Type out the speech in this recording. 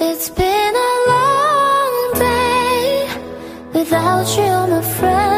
It's been a long day without you, my friend.